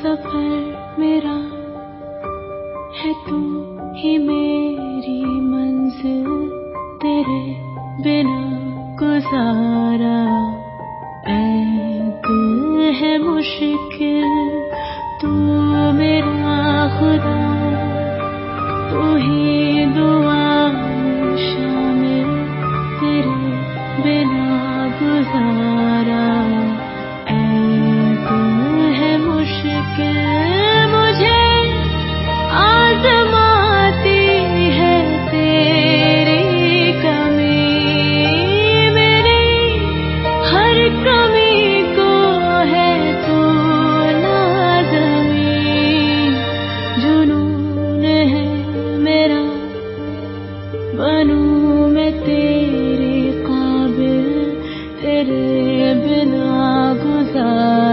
सफ़र मेरा है तू ही मेरी मंजिल, तेरे बिना गुजारा। ऐ है मुश्किल, तू मेरा खुदा, तू ही दो 的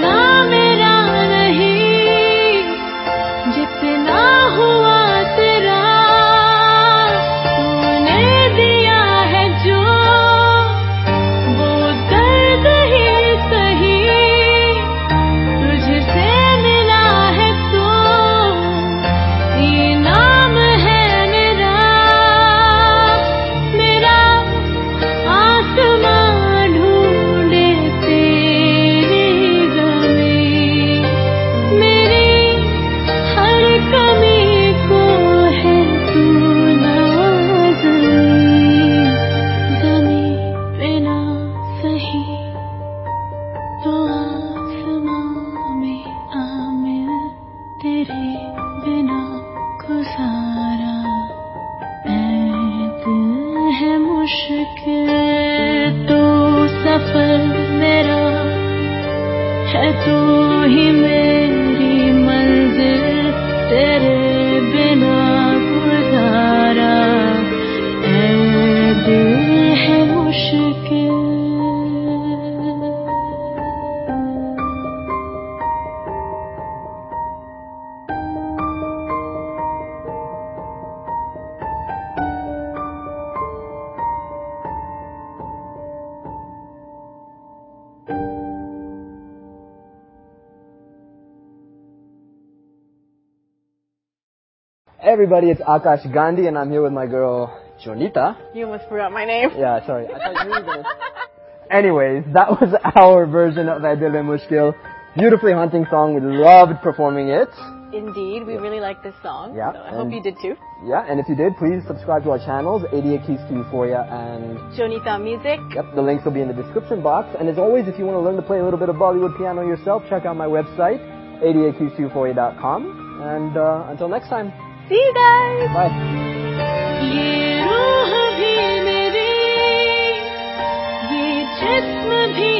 No. सफर मेरा है तू ही मेरी Everybody, it's Akash Gandhi, and I'm here with my girl Jonita. You almost forgot my name. Yeah, sorry. I thought you were gonna. Anyways, that was our version of Adil Mushkil. Beautifully haunting song. We loved performing it. Indeed, we really like this song. Yeah, So I hope you did too. Yeah, and if you did, please subscribe to our channels, 88 Keys to Euphoria, and Jonita Music. yep, the links will be in the description box. And as always, if you want to learn to play a little bit of Bollywood piano yourself, check out my website, 88keys2euphoria.com. And uh, until next time, See you guys! bye. ये रूह भी मेरी ये जिस्म भी